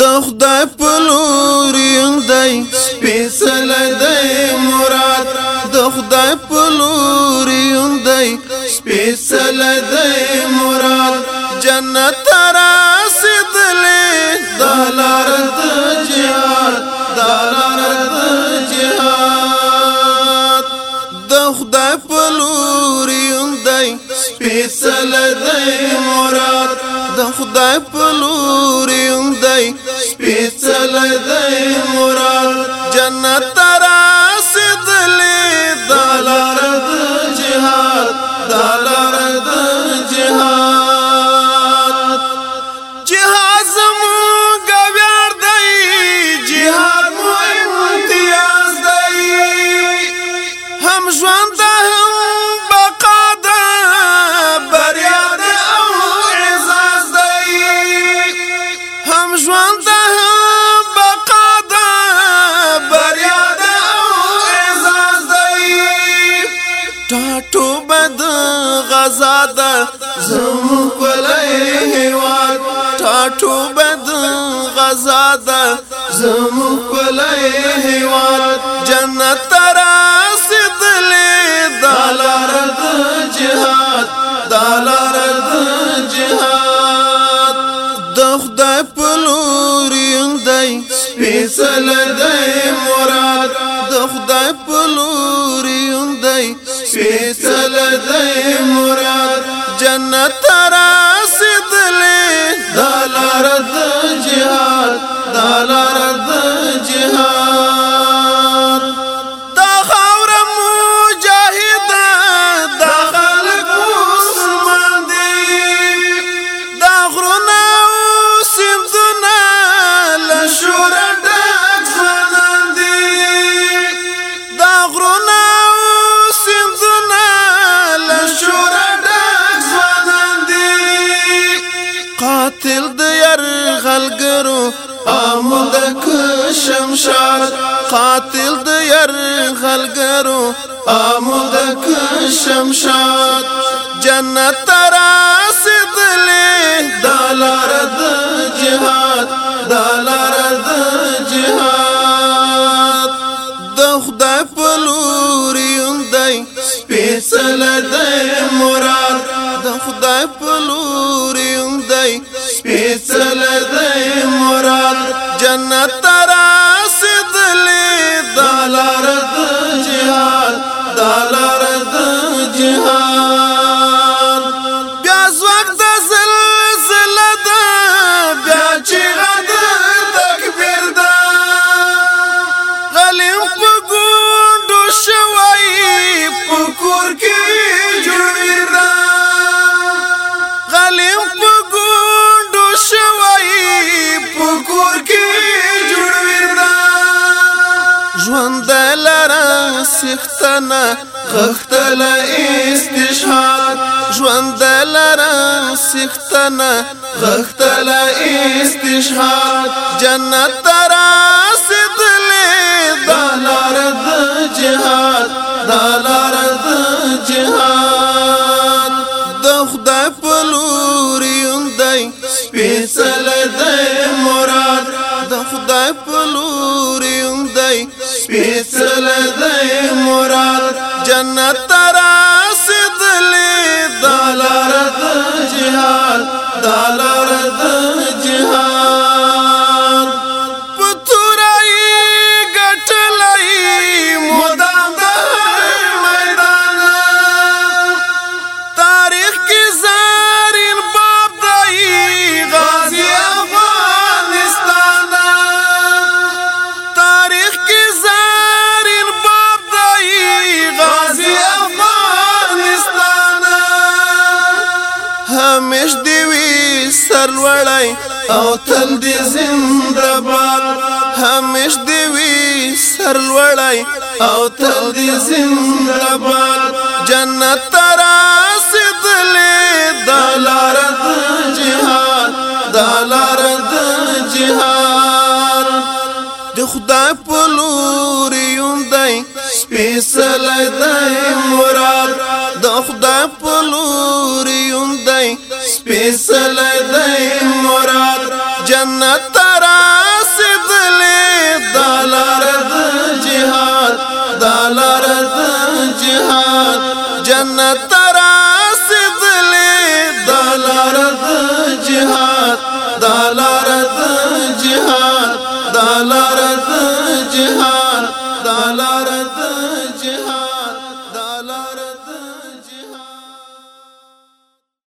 د خدای په لوري دی سپېڅل دی مراد د خدای په لوري دی سپېڅل دی مراد جنت را سیدلې د لار د جهاد د لار د جهاد د خدای په لوري دی سپېڅل دی مراد الله په لور دی سپېڅلی دی مراد جنت را رسېدلی آزاد زمو پلای هیواد جنت راسد لی دالار د جهاد دالار د جهاد د خدای په لوري دی سپیڅل دی مراد د خدای په لوري دی سپیڅل دی مراد جنت راسد قاتل د ير غلګرو آمد شمشار قاتل د ير غلګرو آمد شمشار جنت راسد لې دلار د جهاد دلار د جهاد د خدای په لوري اندای سپېڅل دی سپیڅل دی مراد جنت سختنه غختل استشهاد ژوند لرم سختنه غختل استشهاد جنت درم پیسل دی مراد جنت ترا سدلی دالار د جهان دالار همیش دی وی سر وړای او تل دی زنده باد همیش دی وی سر وړای او تل دی زنده باد جنت تراسد لې دلار د جهان دلار د جهان د خدای په لور یم دای سپیسل دای مور سپیسل دی مراد جنت تراسد لی دالارد جهاد دالارد جهاد جنت